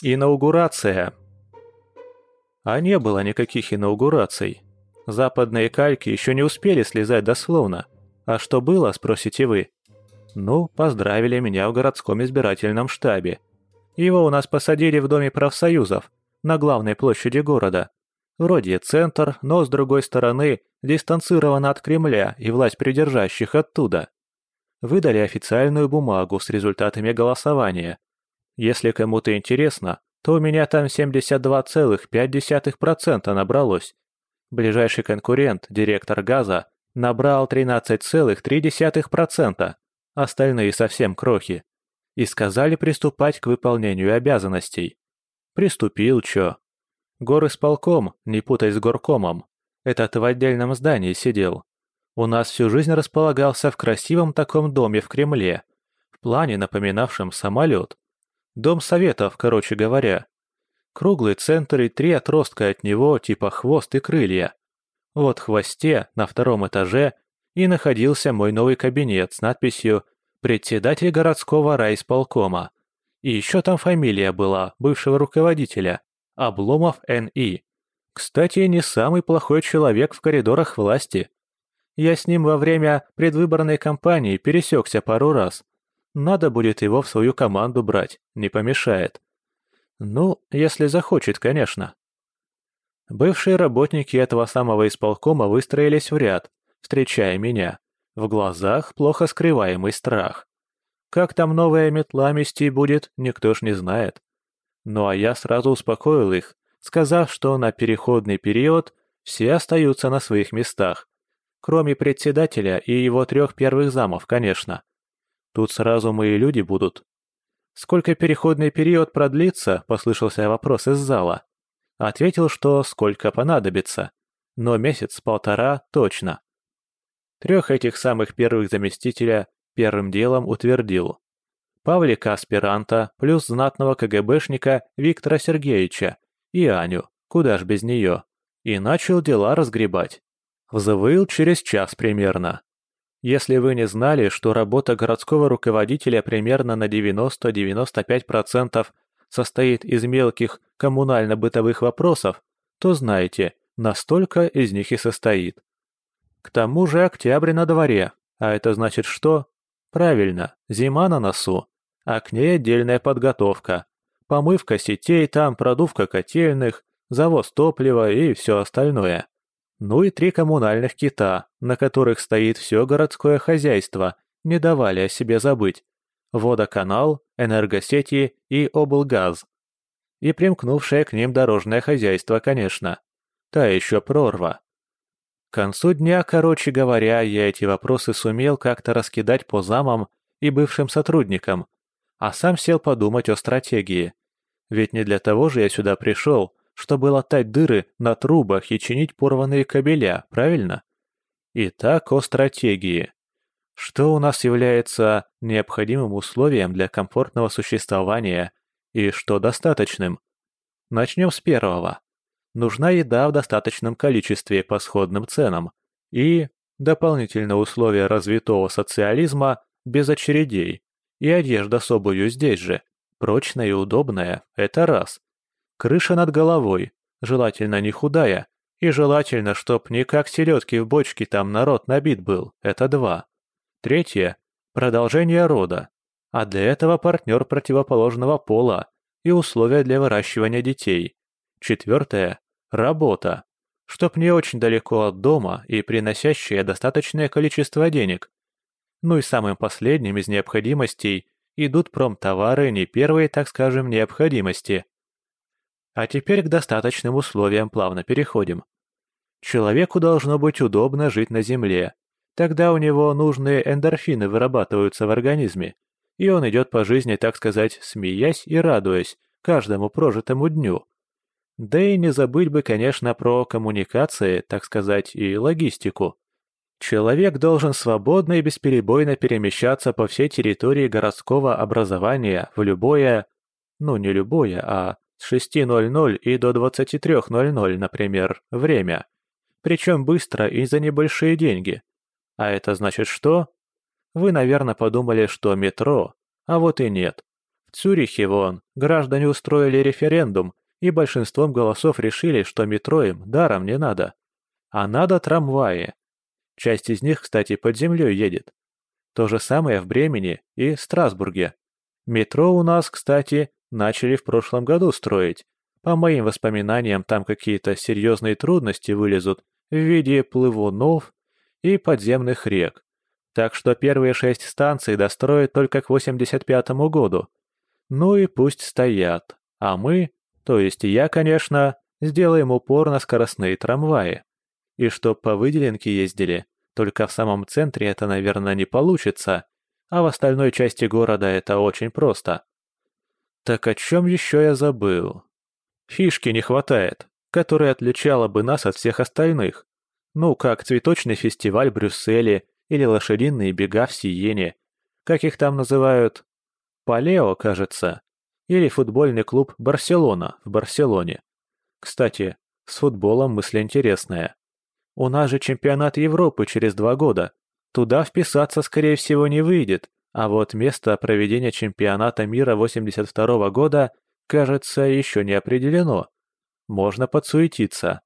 Инаугурация. А не было никаких инаугураций. Западные кальки еще не успели слезать дословно. А что было, спросите вы? Ну, поздравили меня в городском избирательном штабе. Его у нас посадили в Доме профсоюзов, на главной площади города. Вроде центр, но с другой стороны дистанцировано от Кремля и власть придержащих оттуда. Выдали официальную бумагу с результатами голосования. Если кому-то интересно, то у меня там 72,5% набралось. Ближайший конкурент, директор газа, набрал 13,3%, остальные совсем крохи. И сказали приступать к выполнению обязанностей. Приступил, чё. Горисполком, не путай с горкомом. Этот в отдельном здании сидел. У нас всю жизнь располагался в красивом таком доме в Кремле, в плане напоминавшем самолет. Дом советов, короче говоря. Круглый центр и три отростка от него, типа хвост и крылья. Вот в хвосте, на втором этаже, и находился мой новый кабинет с надписью «Председатель городского райисполкома». И еще там фамилия была бывшего руководителя – Обломов Н.И. Кстати, не самый плохой человек в коридорах власти. Я с ним во время предвыборной кампании пересекся пару раз. Надо будет его в свою команду брать, не помешает. Ну, если захочет, конечно. Бывшие работники этого самого исполкома выстроились в ряд, встречая меня. В глазах плохо скрываемый страх. Как там новая метла мести будет, никто ж не знает. Ну а я сразу успокоил их, сказав, что на переходный период все остаются на своих местах. Кроме председателя и его трех первых замов, конечно. Тут сразу мои люди будут. Сколько переходный период продлится, послышался вопрос из зала. Ответил, что сколько понадобится. Но месяц-полтора точно. Трех этих самых первых заместителя первым делом утвердил. Павлика аспиранта плюс знатного КГБшника Виктора Сергеевича и Аню, куда ж без нее, и начал дела разгребать. Взвыл через час примерно. Если вы не знали, что работа городского руководителя примерно на 90-95% состоит из мелких коммунально-бытовых вопросов, то знаете, настолько из них и состоит. К тому же октябрь на дворе, а это значит что? Правильно, зима на носу, а к ней отдельная подготовка. Помывка сетей там, продувка котельных, завоз топлива и все остальное. Ну и три коммунальных кита, на которых стоит все городское хозяйство, не давали о себе забыть. Водоканал, энергосети и облгаз. И примкнувшее к ним дорожное хозяйство, конечно. Та еще прорва. К концу дня, короче говоря, я эти вопросы сумел как-то раскидать по замам и бывшим сотрудникам, а сам сел подумать о стратегии. Ведь не для того же я сюда пришел, чтобы латать дыры на трубах и чинить порванные кабеля, правильно? Итак, о стратегии. Что у нас является необходимым условием для комфортного существования и что достаточным? Начнем с первого. Нужна еда в достаточном количестве по сходным ценам и дополнительное условие развитого социализма без очередей и одежда с обувью здесь же, прочная и удобная, это раз. Крыша над головой, желательно не худая, и желательно, чтоб не как селедки в бочке там народ набит был, это два. Третье – продолжение рода, а для этого партнер противоположного пола и условия для выращивания детей. Четвертое – работа, чтоб не очень далеко от дома и приносящая достаточное количество денег. Ну и самым последним из необходимостей идут промтовары не первой, так скажем, необходимости – а теперь к достаточным условиям плавно переходим. Человеку должно быть удобно жить на Земле. Тогда у него нужные эндорфины вырабатываются в организме, и он идет по жизни, так сказать, смеясь и радуясь каждому прожитому дню. Да и не забыть бы, конечно, про коммуникации, так сказать, и логистику. Человек должен свободно и бесперебойно перемещаться по всей территории городского образования в любое, ну не любое, а с 6.00 и до 23.00, например, время. Причем быстро и за небольшие деньги. А это значит что? Вы, наверное, подумали, что метро. А вот и нет. В Цюрихе вон граждане устроили референдум и большинством голосов решили, что метро им даром не надо. А надо трамваи. Часть из них, кстати, под землей едет. То же самое в Бремени и Страсбурге. Метро у нас, кстати, начали в прошлом году строить. По моим воспоминаниям, там какие-то серьезные трудности вылезут в виде плывунов и подземных рек. Так что первые шесть станций достроят только к 85-му году. Ну и пусть стоят. А мы, то есть я, конечно, сделаем упор на скоростные трамваи. И чтоб по выделенке ездили, только в самом центре это, наверное, не получится, а в остальной части города это очень просто. Так о чем еще я забыл? Фишки не хватает, которая отличала бы нас от всех остальных. Ну, как цветочный фестиваль в Брюсселе или лошадиные бега в Сиене. Как их там называют? Палео, кажется. Или футбольный клуб «Барселона» в Барселоне. Кстати, с футболом мысль интересная. У нас же чемпионат Европы через два года. Туда вписаться, скорее всего, не выйдет, а вот место проведения чемпионата мира 82 года, кажется, еще не определено. Можно подсуетиться.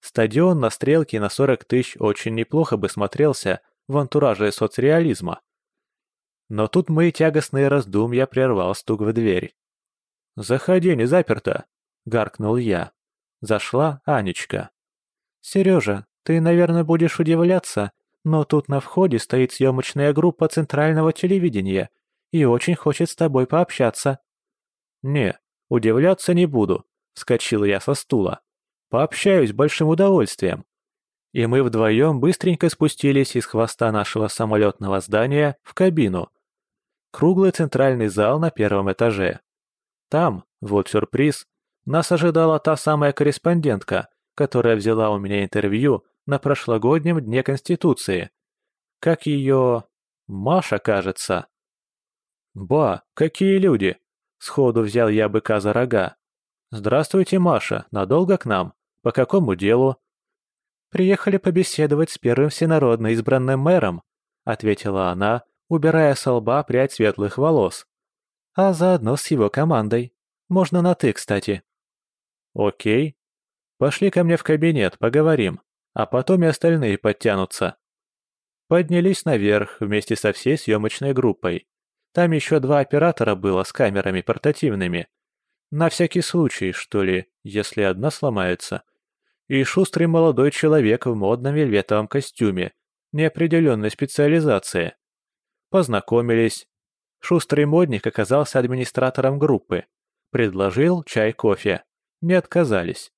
Стадион на стрелке на 40 тысяч очень неплохо бы смотрелся в антураже соцреализма. Но тут мои тягостные раздумья прервал стук в дверь. «Заходи, не заперто!» — гаркнул я. Зашла Анечка. «Сережа, ты, наверное, будешь удивляться, но тут на входе стоит съемочная группа центрального телевидения и очень хочет с тобой пообщаться». «Не, удивляться не буду», — вскочил я со стула. «Пообщаюсь большим удовольствием». И мы вдвоем быстренько спустились из хвоста нашего самолетного здания в кабину. Круглый центральный зал на первом этаже. Там, вот сюрприз, нас ожидала та самая корреспондентка, которая взяла у меня интервью на прошлогоднем Дне Конституции. Как ее... Маша, кажется. «Ба, какие люди!» Сходу взял я быка за рога. «Здравствуйте, Маша, надолго к нам? По какому делу?» «Приехали побеседовать с первым всенародно избранным мэром», ответила она, убирая со лба прядь светлых волос. «А заодно с его командой. Можно на «ты», кстати». «Окей. Пошли ко мне в кабинет, поговорим а потом и остальные подтянутся. Поднялись наверх вместе со всей съемочной группой. Там еще два оператора было с камерами портативными. На всякий случай, что ли, если одна сломается. И шустрый молодой человек в модном вельветовом костюме, неопределенной специализации. Познакомились. Шустрый модник оказался администратором группы. Предложил чай-кофе. Не отказались.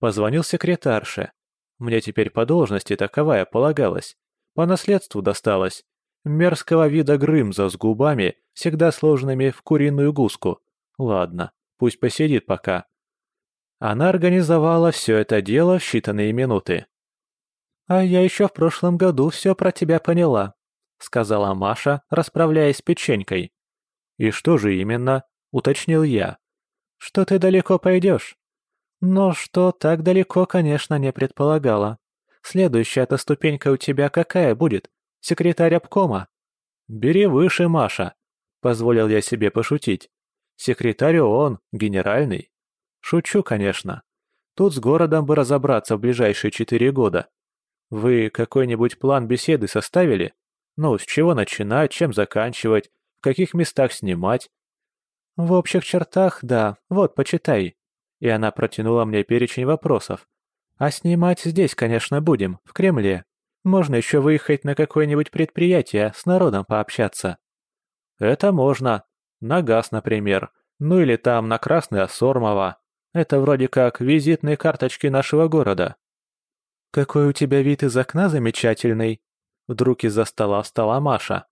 Позвонил секретарше. Мне теперь по должности таковая полагалась. По наследству досталось. Мерзкого вида Грымза с губами, всегда сложенными в куриную гуску. Ладно, пусть посидит пока. Она организовала все это дело в считанные минуты. «А я еще в прошлом году все про тебя поняла», — сказала Маша, расправляясь с печенькой. «И что же именно?» — уточнил я. «Что ты далеко пойдешь?» Но что так далеко, конечно, не предполагала. Следующая-то ступенька у тебя какая будет? Секретарь обкома? Бери выше, Маша. Позволил я себе пошутить. Секретарь ООН, генеральный. Шучу, конечно. Тут с городом бы разобраться в ближайшие четыре года. Вы какой-нибудь план беседы составили? Ну, с чего начинать, чем заканчивать, в каких местах снимать? В общих чертах, да. Вот, почитай и она протянула мне перечень вопросов. «А снимать здесь, конечно, будем, в Кремле. Можно еще выехать на какое-нибудь предприятие, с народом пообщаться». «Это можно. На газ, например. Ну или там на Красный Осормово. Это вроде как визитные карточки нашего города». «Какой у тебя вид из окна замечательный!» Вдруг из-за стола встала Маша.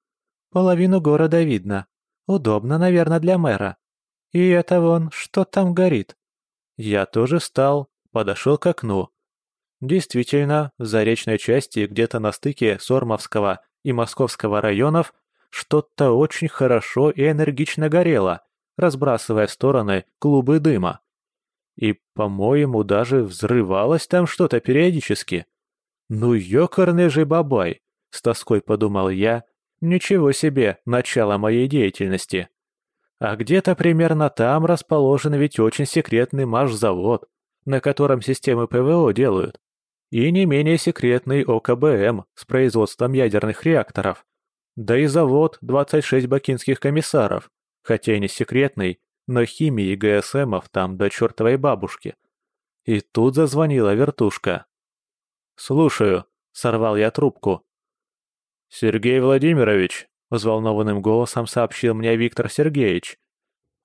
«Половину города видно. Удобно, наверное, для мэра. И это вон, что там горит. Я тоже встал, подошел к окну. Действительно, в заречной части, где-то на стыке Сормовского и Московского районов, что-то очень хорошо и энергично горело, разбрасывая в стороны клубы дыма. И, по-моему, даже взрывалось там что-то периодически. «Ну, ёкарный же бабай!» — с тоской подумал я. «Ничего себе, начало моей деятельности!» А где-то примерно там расположен ведь очень секретный Маш-завод, на котором системы ПВО делают. И не менее секретный ОКБМ с производством ядерных реакторов. Да и завод 26 бакинских комиссаров, хотя и не секретный, но химии ГСМов там до чертовой бабушки. И тут зазвонила вертушка. «Слушаю», — сорвал я трубку. «Сергей Владимирович», — взволнованным голосом сообщил мне Виктор Сергеевич.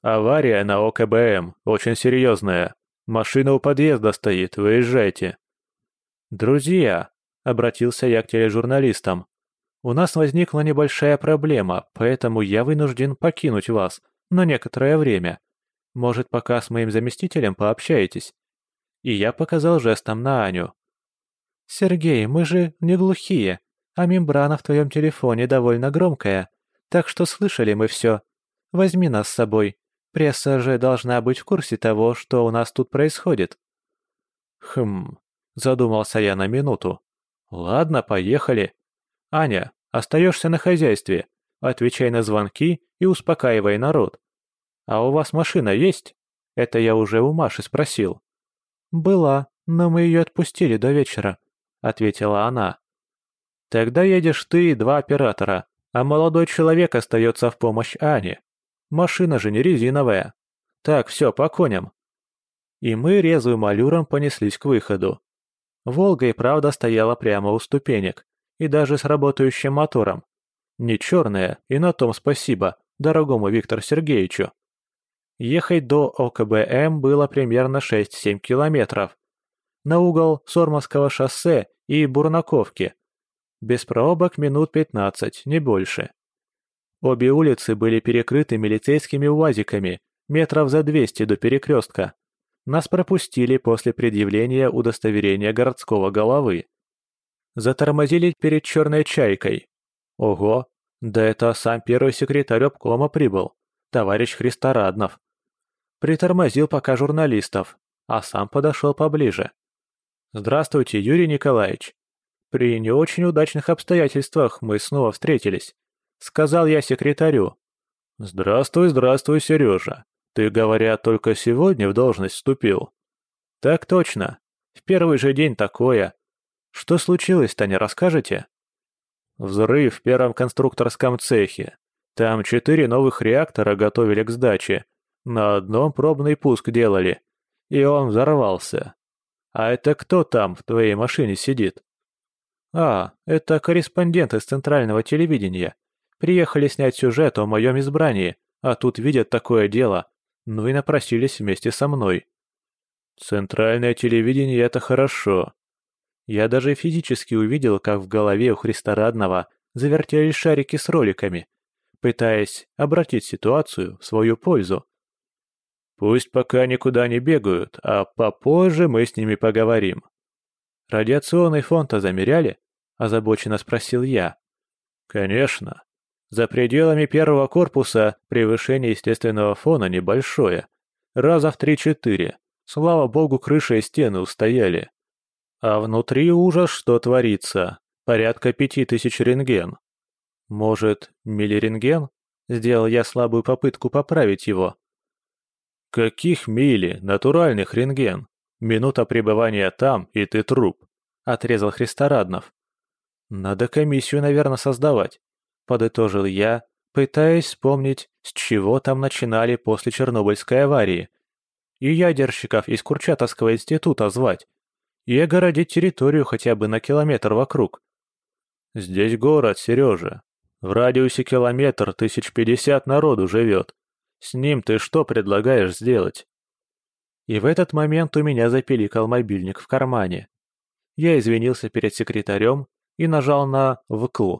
«Авария на ОКБМ, очень серьезная. Машина у подъезда стоит, выезжайте». «Друзья», — обратился я к тележурналистам, — «у нас возникла небольшая проблема, поэтому я вынужден покинуть вас на некоторое время. Может, пока с моим заместителем пообщаетесь?» И я показал жестом на Аню. «Сергей, мы же не глухие, а мембрана в твоем телефоне довольно громкая, так что слышали мы все. Возьми нас с собой. Пресса же должна быть в курсе того, что у нас тут происходит». «Хм...» — задумался я на минуту. «Ладно, поехали. Аня, остаешься на хозяйстве. Отвечай на звонки и успокаивай народ. А у вас машина есть?» Это я уже у Маши спросил. «Была, но мы ее отпустили до вечера», — ответила она. «Тогда едешь ты и два оператора, а молодой человек остается в помощь Ане. Машина же не резиновая. Так, все, по коням». И мы резвым аллюром понеслись к выходу. «Волга» и правда стояла прямо у ступенек, и даже с работающим мотором. Не черная, и на том спасибо, дорогому Виктору Сергеевичу. Ехать до ОКБМ было примерно 6-7 километров. На угол Сормовского шоссе и Бурнаковки. Без пробок минут 15, не больше. Обе улицы были перекрыты милицейскими УАЗиками, метров за 200 до перекрестка. Нас пропустили после предъявления удостоверения городского головы. Затормозили перед черной чайкой. Ого, да это сам первый секретарь обкома прибыл, товарищ Христораднов. Притормозил пока журналистов, а сам подошел поближе. «Здравствуйте, Юрий Николаевич. При не очень удачных обстоятельствах мы снова встретились», — сказал я секретарю. «Здравствуй, здравствуй, Сережа. Ты, говорят, только сегодня в должность вступил?» «Так точно. В первый же день такое. Что случилось-то, не расскажете?» «Взрыв в первом конструкторском цехе. Там четыре новых реактора готовили к сдаче, на одном пробный пуск делали, и он взорвался. А это кто там в твоей машине сидит? А, это корреспондент из центрального телевидения. Приехали снять сюжет о моем избрании, а тут видят такое дело, ну и напросились вместе со мной. Центральное телевидение — это хорошо. Я даже физически увидел, как в голове у Христорадного завертелись шарики с роликами, пытаясь обратить ситуацию в свою пользу. Пусть пока никуда не бегают, а попозже мы с ними поговорим. Радиационный фон-то замеряли? Озабоченно спросил я. Конечно. За пределами первого корпуса превышение естественного фона небольшое. Раза в три-четыре. Слава богу, крыша и стены устояли. А внутри ужас, что творится. Порядка пяти тысяч рентген. Может, миллирентген? Сделал я слабую попытку поправить его. «Каких мили? Натуральных рентген. Минута пребывания там, и ты труп», — отрезал Христораднов. «Надо комиссию, наверное, создавать», — подытожил я, пытаясь вспомнить, с чего там начинали после Чернобыльской аварии. И ядерщиков из Курчатовского института звать. И огородить территорию хотя бы на километр вокруг. «Здесь город, Сережа. В радиусе километр тысяч пятьдесят народу живет. С ним ты что предлагаешь сделать?» И в этот момент у меня запиликал мобильник в кармане. Я извинился перед секретарем и нажал на «вкл».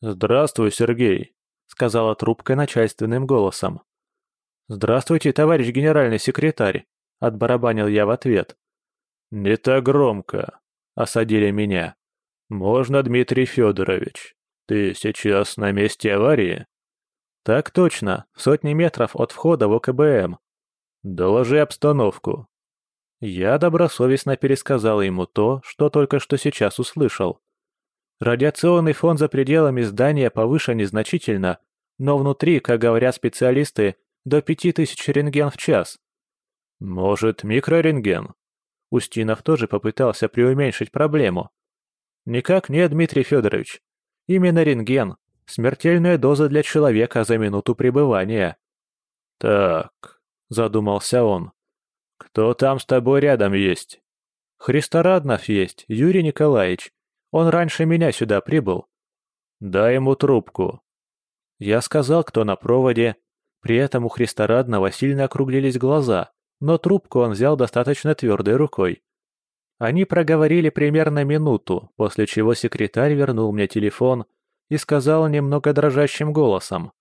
«Здравствуй, Сергей», — сказала трубка начальственным голосом. «Здравствуйте, товарищ генеральный секретарь», — отбарабанил я в ответ. «Не так громко», — осадили меня. «Можно, Дмитрий Федорович. Ты сейчас на месте аварии?» «Так точно, сотни метров от входа в ОКБМ». «Доложи обстановку». Я добросовестно пересказал ему то, что только что сейчас услышал. Радиационный фон за пределами здания повышен незначительно, но внутри, как говорят специалисты, до пяти тысяч рентген в час. Может, микрорентген? Устинов тоже попытался преуменьшить проблему. Никак нет, Дмитрий Федорович. Именно рентген. Смертельная доза для человека за минуту пребывания. Так, задумался он. Кто там с тобой рядом есть? Христораднов есть, Юрий Николаевич. Он раньше меня сюда прибыл. Дай ему трубку. Я сказал, кто на проводе. При этом у Христорадного сильно округлились глаза, но трубку он взял достаточно твердой рукой. Они проговорили примерно минуту, после чего секретарь вернул мне телефон и сказал немного дрожащим голосом.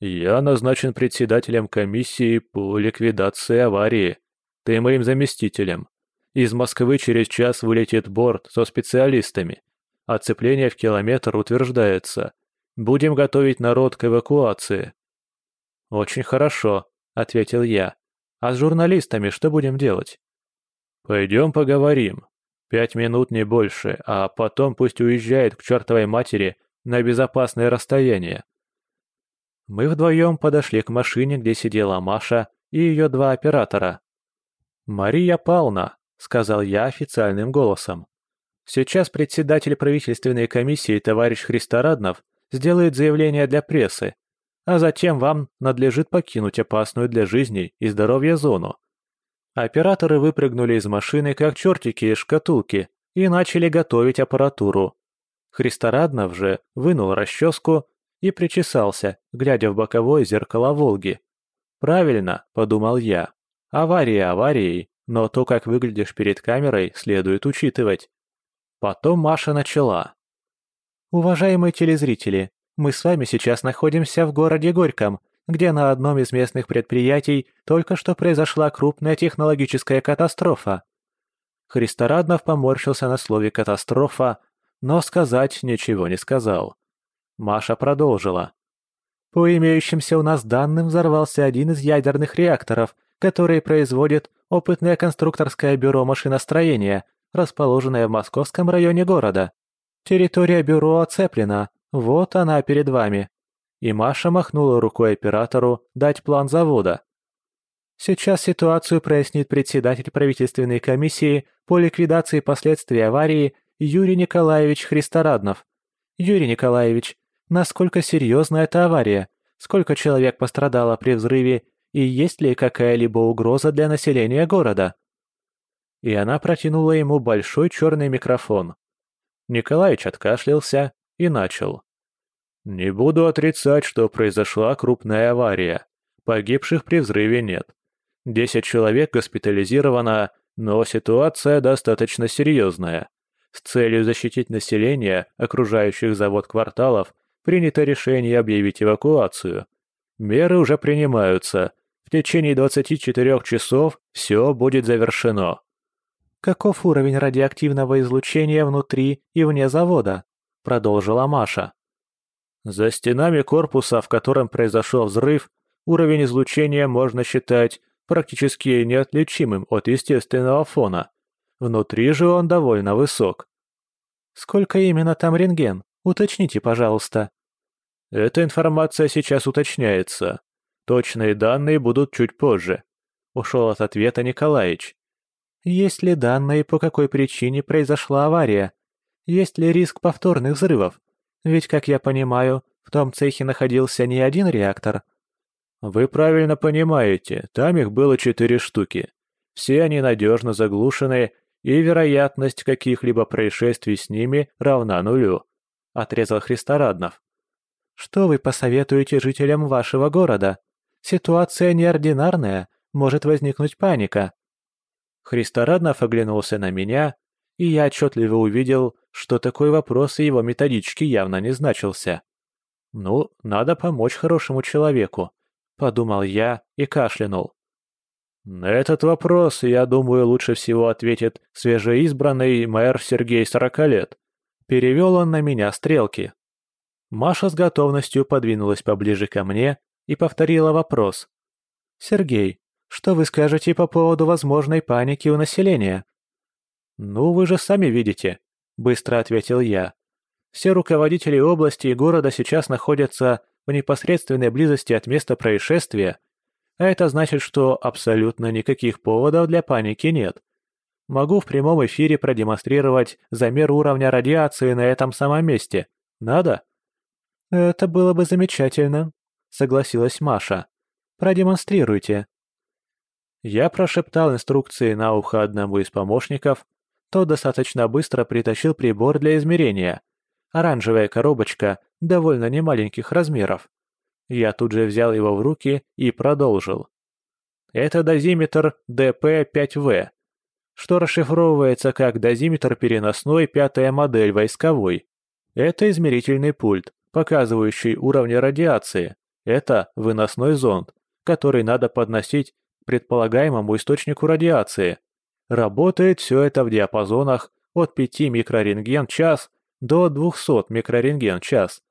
«Я назначен председателем комиссии по ликвидации аварии. Ты моим заместителем. Из Москвы через час вылетит борт со специалистами. Оцепление в километр утверждается. Будем готовить народ к эвакуации». «Очень хорошо», — ответил я. «А с журналистами что будем делать?» «Пойдем поговорим. Пять минут не больше, а потом пусть уезжает к чертовой матери на безопасное расстояние». Мы вдвоем подошли к машине, где сидела Маша и ее два оператора. «Мария Павловна, — сказал я официальным голосом. «Сейчас председатель правительственной комиссии товарищ Христораднов сделает заявление для прессы, а затем вам надлежит покинуть опасную для жизни и здоровья зону». Операторы выпрыгнули из машины, как чертики из шкатулки, и начали готовить аппаратуру. Христораднов же вынул расческу и причесался, глядя в боковое зеркало «Волги». «Правильно», — подумал я, — «авария аварией, но то, как выглядишь перед камерой, следует учитывать. Потом Маша начала. «Уважаемые телезрители, мы с вами сейчас находимся в городе Горьком, где на одном из местных предприятий только что произошла крупная технологическая катастрофа. Христораднов поморщился на слове «катастрофа», но сказать ничего не сказал. Маша продолжила. По имеющимся у нас данным взорвался один из ядерных реакторов, который производит опытное конструкторское бюро машиностроения, расположенное в московском районе города. Территория бюро оцеплена, вот она перед вами. И Маша махнула рукой оператору дать план завода. Сейчас ситуацию прояснит председатель правительственной комиссии по ликвидации последствий аварии Юрий Николаевич Христораднов. Юрий Николаевич, насколько серьезна эта авария? Сколько человек пострадало при взрыве и есть ли какая-либо угроза для населения города. И она протянула ему большой черный микрофон. Николаевич откашлялся и начал. «Не буду отрицать, что произошла крупная авария. Погибших при взрыве нет. Десять человек госпитализировано, но ситуация достаточно серьезная. С целью защитить население окружающих завод кварталов принято решение объявить эвакуацию. Меры уже принимаются, в течение 24 часов все будет завершено. Каков уровень радиоактивного излучения внутри и вне завода? Продолжила Маша. За стенами корпуса, в котором произошел взрыв, уровень излучения можно считать практически неотличимым от естественного фона. Внутри же он довольно высок. Сколько именно там рентген? Уточните, пожалуйста. Эта информация сейчас уточняется. Точные данные будут чуть позже. Ушел от ответа Николаевич. Есть ли данные, по какой причине произошла авария? Есть ли риск повторных взрывов? Ведь, как я понимаю, в том цехе находился не один реактор. Вы правильно понимаете, там их было четыре штуки. Все они надежно заглушены, и вероятность каких-либо происшествий с ними равна нулю», — отрезал Христораднов. «Что вы посоветуете жителям вашего города?» Ситуация неординарная, может возникнуть паника. Христораднов оглянулся на меня, и я отчетливо увидел, что такой вопрос в его методичке явно не значился. «Ну, надо помочь хорошему человеку», — подумал я и кашлянул. «На этот вопрос, я думаю, лучше всего ответит свежеизбранный мэр Сергей Сорокалет». Перевел он на меня стрелки. Маша с готовностью подвинулась поближе ко мне и повторила вопрос. «Сергей, что вы скажете по поводу возможной паники у населения?» «Ну, вы же сами видите», — быстро ответил я. «Все руководители области и города сейчас находятся в непосредственной близости от места происшествия, а это значит, что абсолютно никаких поводов для паники нет. Могу в прямом эфире продемонстрировать замер уровня радиации на этом самом месте. Надо? Это было бы замечательно, согласилась Маша. Продемонстрируйте. Я прошептал инструкции на ухо одному из помощников. Тот достаточно быстро притащил прибор для измерения. Оранжевая коробочка довольно немаленьких размеров. Я тут же взял его в руки и продолжил. Это дозиметр ДП-5В, что расшифровывается как дозиметр переносной пятая модель войсковой. Это измерительный пульт, показывающий уровни радиации. Это выносной зонд, который надо подносить к предполагаемому источнику радиации. Работает все это в диапазонах от 5 микрорентген в час до 200 микрорентген в час.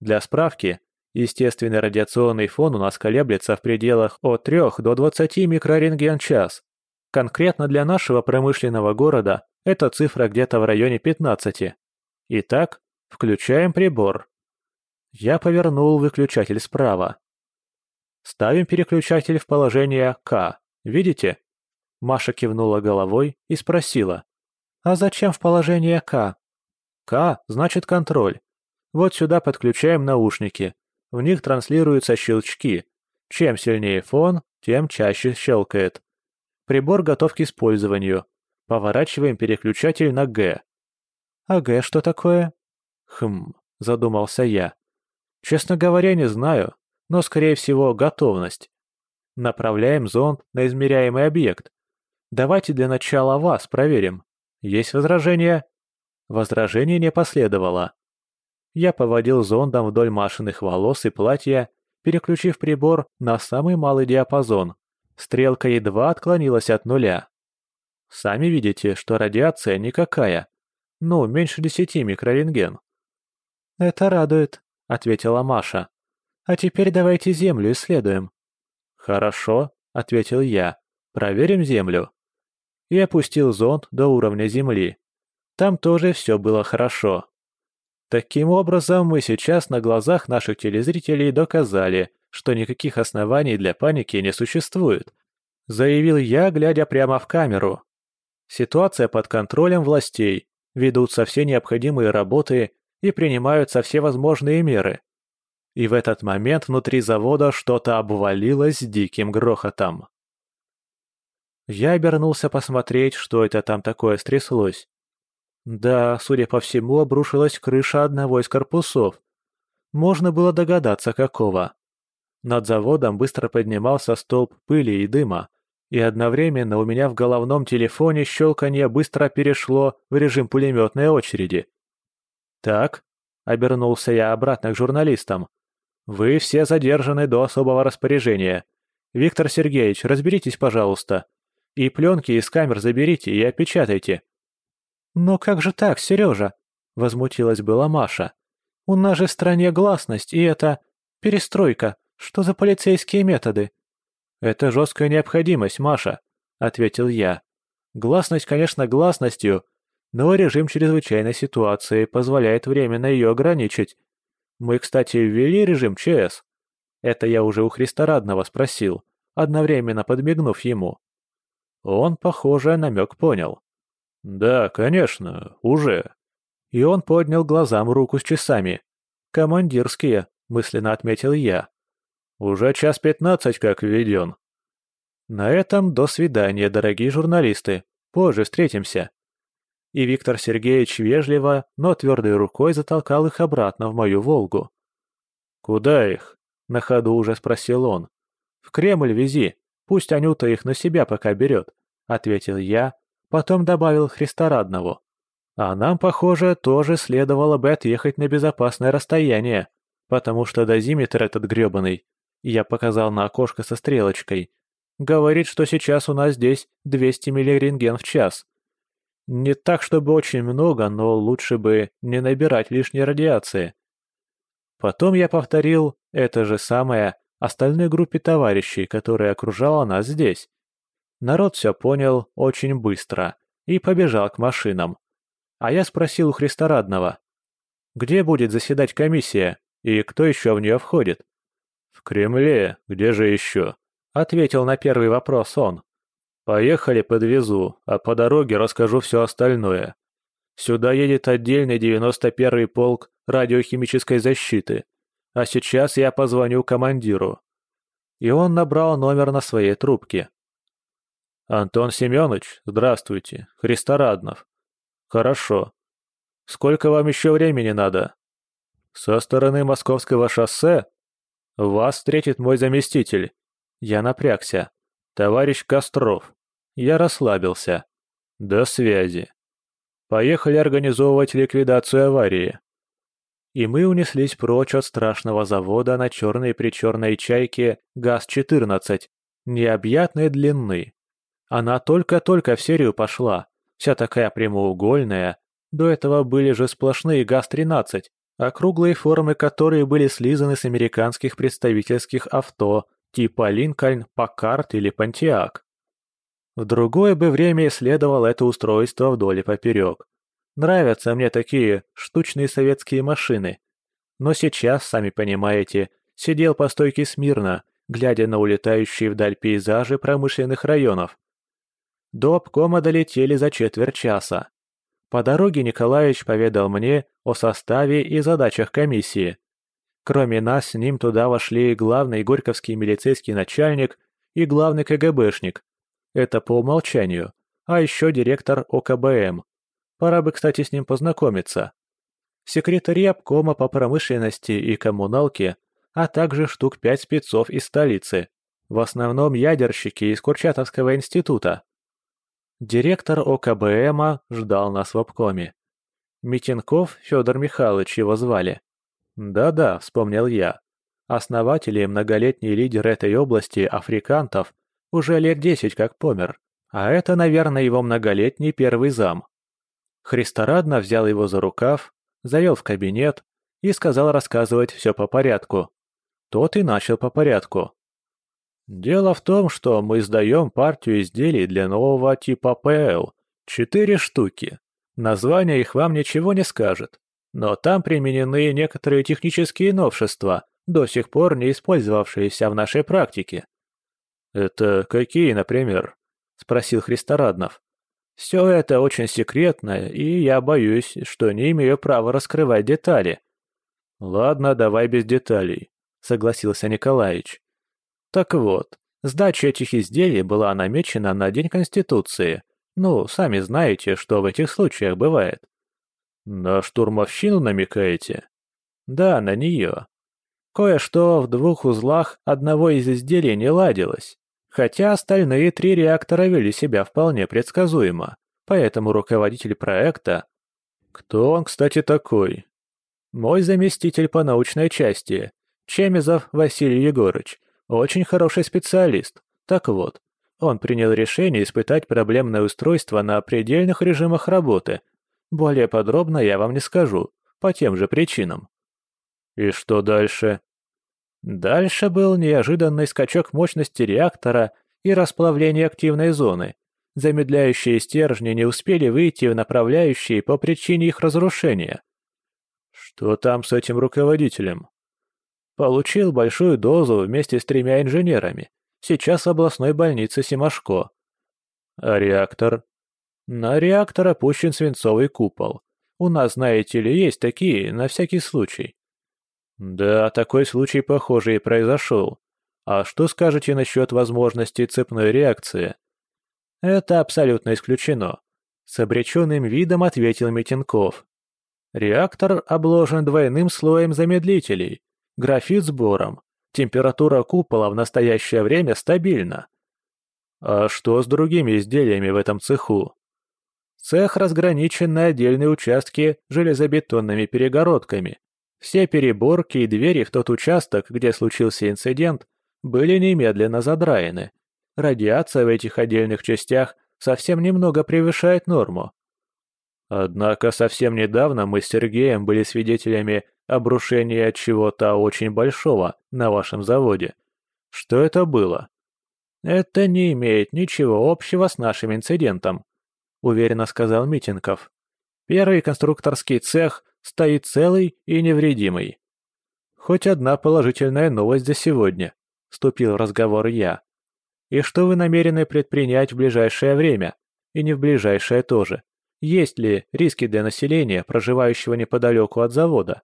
Для справки, естественный радиационный фон у нас колеблется в пределах от 3 до 20 микрорентген в час. Конкретно для нашего промышленного города эта цифра где-то в районе 15. Итак, включаем прибор. Я повернул выключатель справа. Ставим переключатель в положение К. Видите? Маша кивнула головой и спросила. А зачем в положение К? К значит контроль. Вот сюда подключаем наушники. В них транслируются щелчки. Чем сильнее фон, тем чаще щелкает. Прибор готов к использованию. Поворачиваем переключатель на Г. А Г что такое? Хм, задумался я. Честно говоря, не знаю, но, скорее всего, готовность. Направляем зонд на измеряемый объект. Давайте для начала вас проверим. Есть возражения? Возражений не последовало. Я поводил зондом вдоль Машиных волос и платья, переключив прибор на самый малый диапазон. Стрелка едва отклонилась от нуля. Сами видите, что радиация никакая. Ну, меньше десяти микрорентген. «Это радует», — ответила Маша. «А теперь давайте Землю исследуем». «Хорошо», — ответил я. «Проверим Землю». И опустил зонд до уровня Земли. Там тоже все было хорошо. Таким образом, мы сейчас на глазах наших телезрителей доказали, что никаких оснований для паники не существует, заявил я, глядя прямо в камеру. Ситуация под контролем властей, ведутся все необходимые работы и принимаются все возможные меры. И в этот момент внутри завода что-то обвалилось с диким грохотом. Я обернулся посмотреть, что это там такое стряслось. Да, судя по всему, обрушилась крыша одного из корпусов. Можно было догадаться, какого. Над заводом быстро поднимался столб пыли и дыма, и одновременно у меня в головном телефоне щелканье быстро перешло в режим пулеметной очереди. «Так», — обернулся я обратно к журналистам, — «вы все задержаны до особого распоряжения. Виктор Сергеевич, разберитесь, пожалуйста. И пленки из камер заберите и опечатайте». «Но как же так, Сережа?» — возмутилась была Маша. «У нас же в стране гласность, и это... перестройка. Что за полицейские методы?» «Это жесткая необходимость, Маша», — ответил я. «Гласность, конечно, гласностью, но режим чрезвычайной ситуации позволяет временно ее ограничить. Мы, кстати, ввели режим ЧС. Это я уже у Христорадного спросил, одновременно подмигнув ему. Он, похоже, намек понял. «Да, конечно, уже». И он поднял глазам руку с часами. «Командирские», — мысленно отметил я. Уже час пятнадцать как введен. На этом до свидания, дорогие журналисты. Позже встретимся. И Виктор Сергеевич вежливо, но твердой рукой затолкал их обратно в мою «Волгу». «Куда их?» — на ходу уже спросил он. «В Кремль вези, пусть Анюта их на себя пока берет», — ответил я, потом добавил Христорадного. «А нам, похоже, тоже следовало бы отъехать на безопасное расстояние, потому что дозиметр этот грёбаный я показал на окошко со стрелочкой. Говорит, что сейчас у нас здесь 200 миллирентген в час. Не так, чтобы очень много, но лучше бы не набирать лишней радиации. Потом я повторил это же самое остальной группе товарищей, которая окружала нас здесь. Народ все понял очень быстро и побежал к машинам. А я спросил у Христорадного, где будет заседать комиссия, И кто еще в нее входит? В Кремле, где же еще? Ответил на первый вопрос он. Поехали, подвезу, а по дороге расскажу все остальное. Сюда едет отдельный 91-й полк радиохимической защиты. А сейчас я позвоню командиру. И он набрал номер на своей трубке. «Антон Семенович, здравствуйте. Христораднов». «Хорошо. Сколько вам еще времени надо?» «Со стороны Московского шоссе вас встретит мой заместитель». Я напрягся. «Товарищ Костров». Я расслабился. «До связи». Поехали организовывать ликвидацию аварии. И мы унеслись прочь от страшного завода на черной-причерной чайке ГАЗ-14, необъятной длины. Она только-только в серию пошла, вся такая прямоугольная. До этого были же сплошные ГАЗ-13, округлые формы которые были слизаны с американских представительских авто типа Линкольн, Паккарт или Понтиак. В другое бы время исследовал это устройство вдоль и поперек. Нравятся мне такие штучные советские машины. Но сейчас, сами понимаете, сидел по стойке смирно, глядя на улетающие вдаль пейзажи промышленных районов. До обкома долетели за четверть часа. По дороге Николаевич поведал мне о составе и задачах комиссии. Кроме нас, с ним туда вошли главный горьковский милицейский начальник и главный КГБшник. Это по умолчанию. А еще директор ОКБМ. Пора бы, кстати, с ним познакомиться. Секретари обкома по промышленности и коммуналке, а также штук пять спецов из столицы. В основном ядерщики из Курчатовского института. Директор ОКБМа ждал нас в обкоме. Митинков Федор Михайлович его звали. Да-да, вспомнил я. Основатель и многолетний лидер этой области, африкантов, уже лет десять как помер. А это, наверное, его многолетний первый зам. Христорадно взял его за рукав, завел в кабинет и сказал рассказывать все по порядку. Тот и начал по порядку. Дело в том, что мы сдаем партию изделий для нового типа ПЛ. Четыре штуки. Название их вам ничего не скажет. Но там применены некоторые технические новшества, до сих пор не использовавшиеся в нашей практике. «Это какие, например?» – спросил Христораднов. «Все это очень секретно, и я боюсь, что не имею права раскрывать детали». «Ладно, давай без деталей», – согласился Николаевич. Так вот, сдача этих изделий была намечена на День Конституции. Ну, сами знаете, что в этих случаях бывает. На штурмовщину намекаете? Да, на нее. Кое-что в двух узлах одного из изделий не ладилось, хотя остальные три реактора вели себя вполне предсказуемо, поэтому руководитель проекта... Кто он, кстати, такой? Мой заместитель по научной части, Чемезов Василий Егорыч, очень хороший специалист. Так вот, он принял решение испытать проблемное устройство на предельных режимах работы. Более подробно я вам не скажу, по тем же причинам. И что дальше? Дальше был неожиданный скачок мощности реактора и расплавление активной зоны. Замедляющие стержни не успели выйти в направляющие по причине их разрушения. Что там с этим руководителем? Получил большую дозу вместе с тремя инженерами. Сейчас в областной больнице Симашко. А реактор? На реактор опущен свинцовый купол. У нас, знаете ли, есть такие, на всякий случай. Да, такой случай, похоже, и произошел. А что скажете насчет возможности цепной реакции? Это абсолютно исключено. С обреченным видом ответил Митенков. Реактор обложен двойным слоем замедлителей, Графит с бором. Температура купола в настоящее время стабильна. А что с другими изделиями в этом цеху? Цех разграничен на отдельные участки железобетонными перегородками. Все переборки и двери в тот участок, где случился инцидент, были немедленно задраены. Радиация в этих отдельных частях совсем немного превышает норму. Однако совсем недавно мы с Сергеем были свидетелями обрушения чего-то очень большого на вашем заводе. Что это было? Это не имеет ничего общего с нашим инцидентом, уверенно сказал Митинков. Первый конструкторский цех стоит целый и невредимый. хоть одна положительная новость за сегодня», — вступил в разговор я. «И что вы намерены предпринять в ближайшее время? И не в ближайшее тоже. Есть ли риски для населения, проживающего неподалеку от завода?»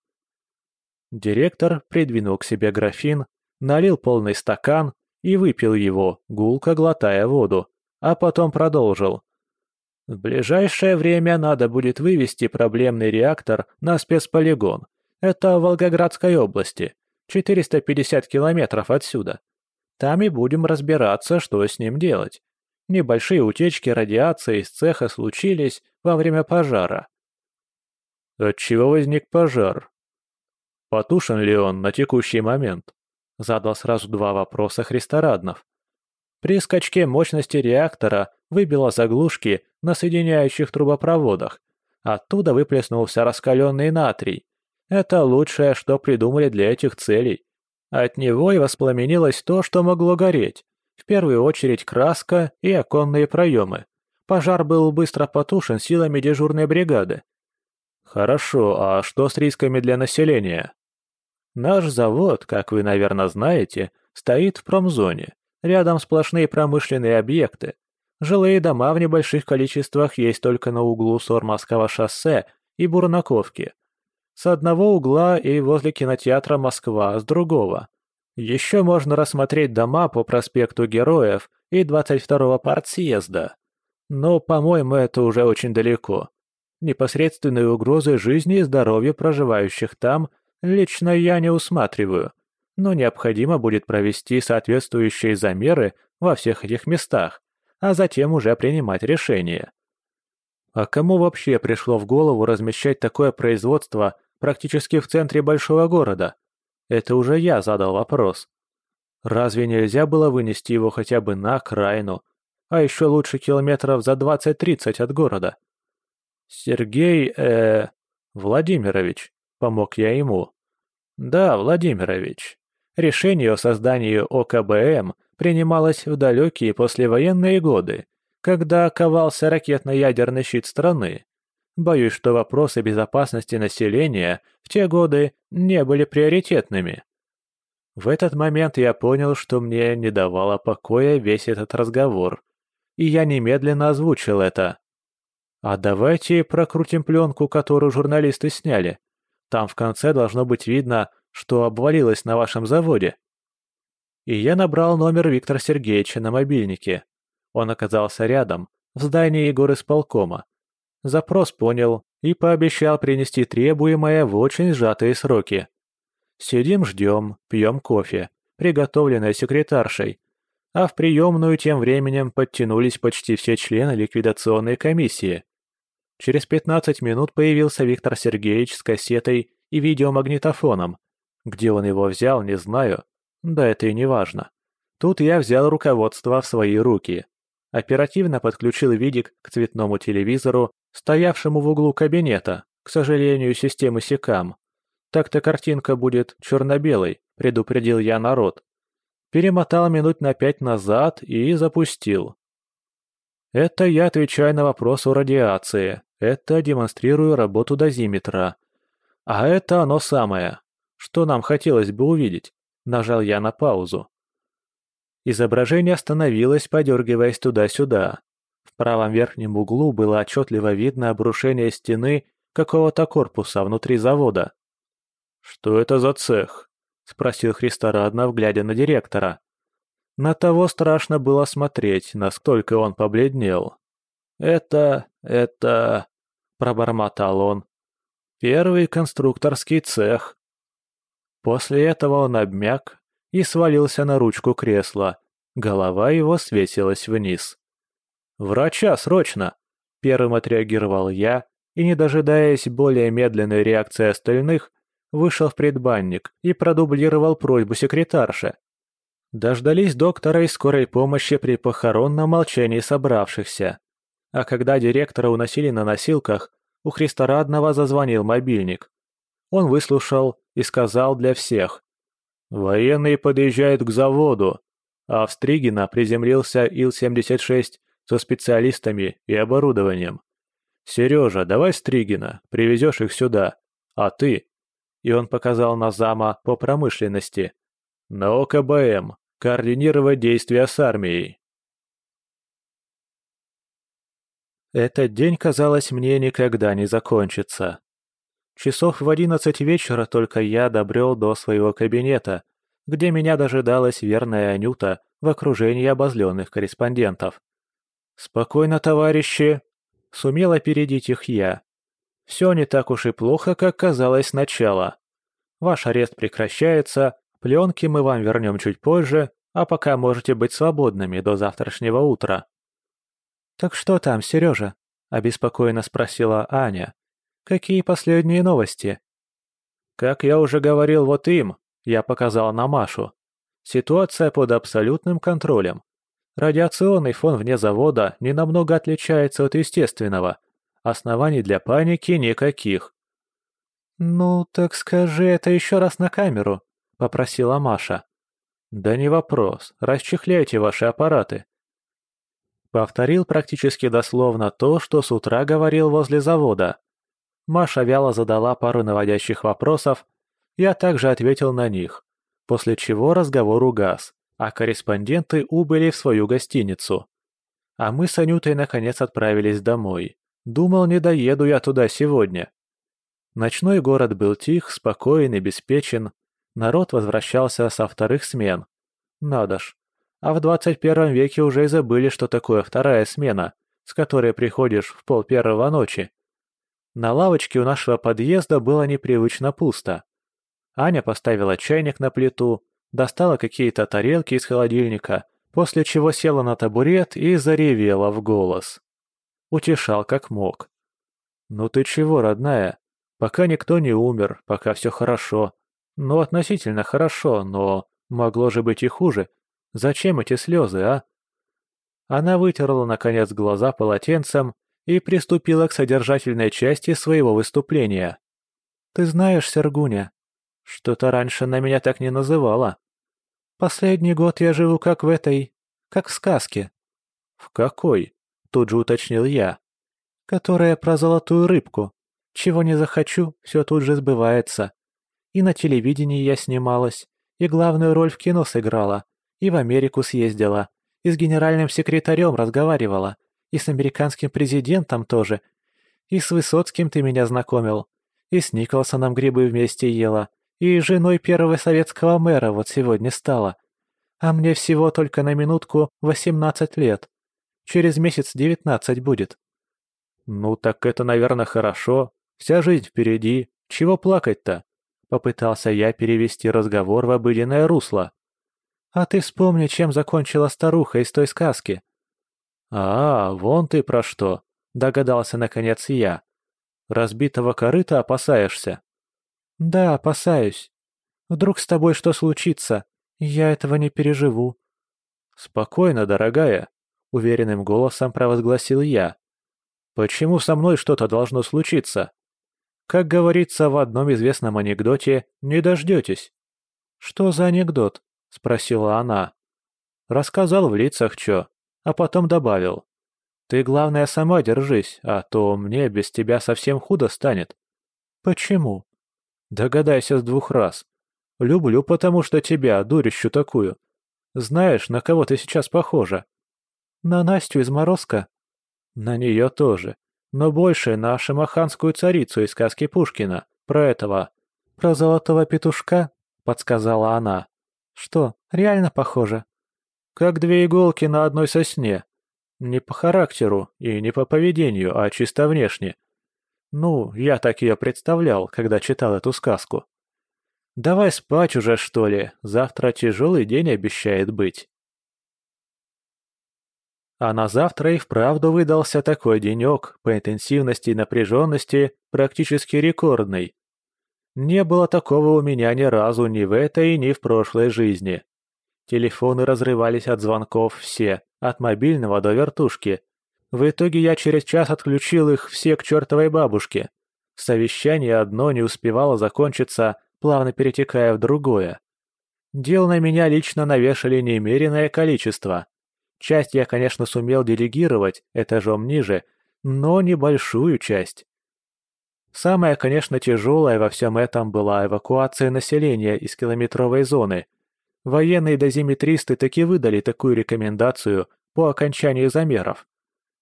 Директор придвинул к себе графин, налил полный стакан и выпил его, гулко глотая воду, а потом продолжил. В ближайшее время надо будет вывести проблемный реактор на спецполигон. Это в Волгоградской области, 450 километров отсюда. Там и будем разбираться, что с ним делать. Небольшие утечки радиации из цеха случились во время пожара. Отчего возник пожар? Потушен ли он на текущий момент? Задал сразу два вопроса Христораднов. При скачке мощности реактора выбило заглушки на соединяющих трубопроводах. Оттуда выплеснулся раскаленный натрий. Это лучшее, что придумали для этих целей. От него и воспламенилось то, что могло гореть. В первую очередь краска и оконные проемы. Пожар был быстро потушен силами дежурной бригады. Хорошо, а что с рисками для населения? Наш завод, как вы, наверное, знаете, стоит в промзоне. Рядом сплошные промышленные объекты. Жилые дома в небольших количествах есть только на углу Сормовского шоссе и Бурнаковки. С одного угла и возле кинотеатра «Москва» с другого. Еще можно рассмотреть дома по проспекту Героев и 22-го партсъезда. Но, по-моему, это уже очень далеко. Непосредственной угрозы жизни и здоровью проживающих там лично я не усматриваю но необходимо будет провести соответствующие замеры во всех этих местах, а затем уже принимать решение. А кому вообще пришло в голову размещать такое производство практически в центре большого города? Это уже я задал вопрос. Разве нельзя было вынести его хотя бы на окраину, а еще лучше километров за 20-30 от города? Сергей, э, Владимирович, помог я ему. Да, Владимирович, Решение о создании ОКБМ принималось в далекие послевоенные годы, когда ковался ракетно-ядерный щит страны. Боюсь, что вопросы безопасности населения в те годы не были приоритетными. В этот момент я понял, что мне не давало покоя весь этот разговор, и я немедленно озвучил это. А давайте прокрутим пленку, которую журналисты сняли. Там в конце должно быть видно, что обвалилось на вашем заводе?» И я набрал номер Виктора Сергеевича на мобильнике. Он оказался рядом, в здании горисполкома. Запрос понял и пообещал принести требуемое в очень сжатые сроки. Сидим ждем, пьем кофе, приготовленное секретаршей, а в приемную тем временем подтянулись почти все члены ликвидационной комиссии. Через 15 минут появился Виктор Сергеевич с кассетой и видеомагнитофоном, где он его взял, не знаю. Да это и не важно. Тут я взял руководство в свои руки. Оперативно подключил видик к цветному телевизору, стоявшему в углу кабинета, к сожалению, системы Секам. Так-то картинка будет черно-белой, предупредил я народ. Перемотал минут на пять назад и запустил. Это я отвечаю на вопрос о радиации. Это демонстрирую работу дозиметра. А это оно самое. Что нам хотелось бы увидеть? Нажал я на паузу. Изображение остановилось, подергиваясь туда-сюда. В правом верхнем углу было отчетливо видно обрушение стены какого-то корпуса внутри завода. «Что это за цех?» — спросил Христораднов, глядя на директора. На того страшно было смотреть, насколько он побледнел. «Это... это...» — пробормотал он. «Первый конструкторский цех. После этого он обмяк и свалился на ручку кресла. Голова его свесилась вниз. «Врача, срочно!» Первым отреагировал я и, не дожидаясь более медленной реакции остальных, вышел в предбанник и продублировал просьбу секретарши. Дождались доктора и скорой помощи при похоронном молчании собравшихся. А когда директора уносили на носилках, у Христорадного зазвонил мобильник. Он выслушал и сказал для всех. «Военные подъезжают к заводу, а в Стригино приземлился Ил-76 со специалистами и оборудованием. Сережа, давай Стригина, привезешь их сюда, а ты...» и он показал на зама по промышленности. На ОКБМ. Координировать действия с армией. Этот день, казалось, мне никогда не закончится. Часов в одиннадцать вечера только я добрел до своего кабинета, где меня дожидалась верная Анюта в окружении обозленных корреспондентов. «Спокойно, товарищи!» — сумел опередить их я. «Все не так уж и плохо, как казалось сначала. Ваш арест прекращается, пленки мы вам вернем чуть позже, а пока можете быть свободными до завтрашнего утра». «Так что там, Сережа?» — обеспокоенно спросила Аня. «Какие последние новости?» «Как я уже говорил вот им», — я показал на Машу. «Ситуация под абсолютным контролем. Радиационный фон вне завода ненамного отличается от естественного. Оснований для паники никаких». «Ну, так скажи это еще раз на камеру», — попросила Маша. «Да не вопрос. Расчехляйте ваши аппараты. Повторил практически дословно то, что с утра говорил возле завода. Маша вяло задала пару наводящих вопросов, я также ответил на них, после чего разговор угас, а корреспонденты убыли в свою гостиницу. А мы с Анютой наконец отправились домой. Думал, не доеду я туда сегодня. Ночной город был тих, спокоен и беспечен. Народ возвращался со вторых смен. Надо ж, а в 21 веке уже и забыли, что такое вторая смена, с которой приходишь в пол первого ночи. На лавочке у нашего подъезда было непривычно пусто. Аня поставила чайник на плиту, достала какие-то тарелки из холодильника, после чего села на табурет и заревела в голос. Утешал как мог. «Ну ты чего, родная? Пока никто не умер, пока все хорошо. Ну, относительно хорошо, но могло же быть и хуже, Зачем эти слезы, а?» Она вытерла, наконец, глаза полотенцем и приступила к содержательной части своего выступления. «Ты знаешь, Сергуня, что-то раньше на меня так не называла. Последний год я живу как в этой... как в сказке». «В какой?» — тут же уточнил я. «Которая про золотую рыбку. Чего не захочу, все тут же сбывается. И на телевидении я снималась, и главную роль в кино сыграла, и в Америку съездила, и с генеральным секретарем разговаривала, и с американским президентом тоже, и с Высоцким ты меня знакомил, и с Николсоном грибы вместе ела, и женой первого советского мэра вот сегодня стала. А мне всего только на минутку восемнадцать лет. Через месяц девятнадцать будет. Ну так это, наверное, хорошо. Вся жизнь впереди. Чего плакать-то? Попытался я перевести разговор в обыденное русло. А ты вспомни, чем закончила старуха из той сказки. А, вон ты про что, догадался наконец я. Разбитого корыта опасаешься? Да, опасаюсь. Вдруг с тобой что случится, я этого не переживу. Спокойно, дорогая, уверенным голосом провозгласил я. Почему со мной что-то должно случиться? Как говорится в одном известном анекдоте, не дождетесь. Что за анекдот? — спросила она. Рассказал в лицах чё, а потом добавил. «Ты, главное, сама держись, а то мне без тебя совсем худо станет». «Почему?» «Догадайся с двух раз. Люблю, потому что тебя, дурищу такую. Знаешь, на кого ты сейчас похожа?» «На Настю из Морозка?» «На нее тоже. Но больше на шамаханскую царицу из сказки Пушкина. Про этого». «Про золотого петушка?» — подсказала она. Что, реально похоже? Как две иголки на одной сосне. Не по характеру и не по поведению, а чисто внешне. Ну, я так ее представлял, когда читал эту сказку. Давай спать уже, что ли, завтра тяжелый день обещает быть. А на завтра и вправду выдался такой денек, по интенсивности и напряженности практически рекордный. Не было такого у меня ни разу ни в этой, ни в прошлой жизни. Телефоны разрывались от звонков все, от мобильного до вертушки. В итоге я через час отключил их все к чертовой бабушке. Совещание одно не успевало закончиться, плавно перетекая в другое. Дел на меня лично навешали немеренное количество. Часть я, конечно, сумел делегировать этажом ниже, но небольшую часть. Самое, конечно, тяжелое во всем этом была эвакуация населения из километровой зоны. Военные дозиметристы таки выдали такую рекомендацию по окончании замеров.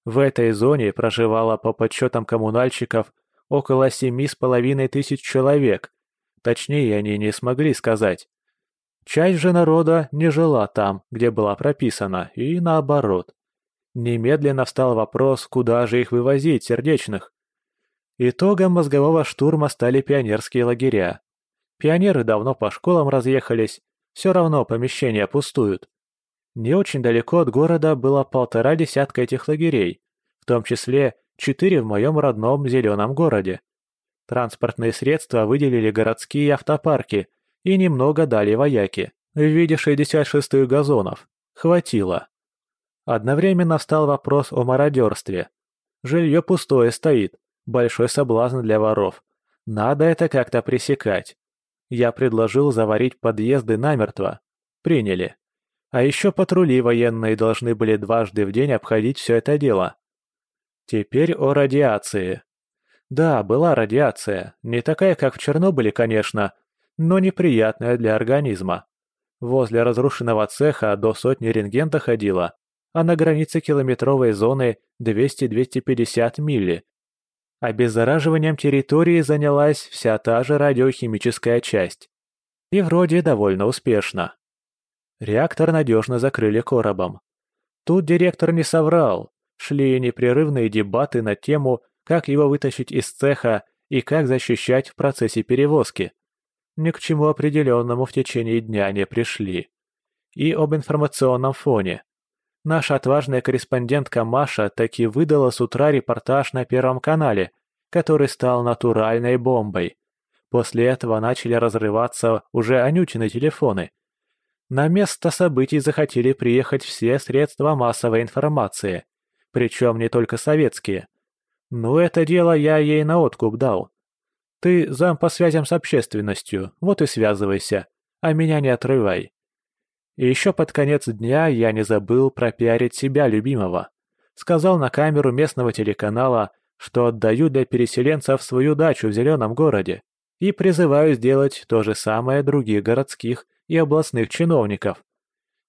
В этой зоне проживало по подсчетам коммунальщиков около семи с половиной тысяч человек. Точнее, они не смогли сказать. Часть же народа не жила там, где была прописана, и наоборот. Немедленно встал вопрос, куда же их вывозить, сердечных. Итогом мозгового штурма стали пионерские лагеря. Пионеры давно по школам разъехались, все равно помещения пустуют. Не очень далеко от города было полтора десятка этих лагерей, в том числе четыре в моем родном зеленом городе. Транспортные средства выделили городские автопарки и немного дали вояки, в виде 66-х газонов. Хватило. Одновременно встал вопрос о мародерстве. Жилье пустое стоит, большой соблазн для воров. Надо это как-то пресекать. Я предложил заварить подъезды намертво. Приняли. А еще патрули военные должны были дважды в день обходить все это дело. Теперь о радиации. Да, была радиация. Не такая, как в Чернобыле, конечно, но неприятная для организма. Возле разрушенного цеха до сотни рентген доходило, а на границе километровой зоны 200-250 милли. Обеззараживанием территории занялась вся та же радиохимическая часть. И вроде довольно успешно. Реактор надежно закрыли коробом. Тут директор не соврал. Шли непрерывные дебаты на тему, как его вытащить из цеха и как защищать в процессе перевозки. Ни к чему определенному в течение дня не пришли. И об информационном фоне. Наша отважная корреспондентка Маша таки выдала с утра репортаж на Первом канале, который стал натуральной бомбой. После этого начали разрываться уже Анютины телефоны – на место событий захотели приехать все средства массовой информации, причем не только советские. Ну, это дело я ей на откуп дал. Ты зам по связям с общественностью, вот и связывайся, а меня не отрывай. И еще под конец дня я не забыл пропиарить себя любимого. Сказал на камеру местного телеканала, что отдаю для переселенцев свою дачу в зеленом городе и призываю сделать то же самое других городских и областных чиновников.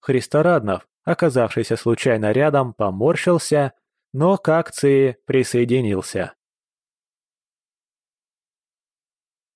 Христораднов, оказавшийся случайно рядом, поморщился, но к акции присоединился.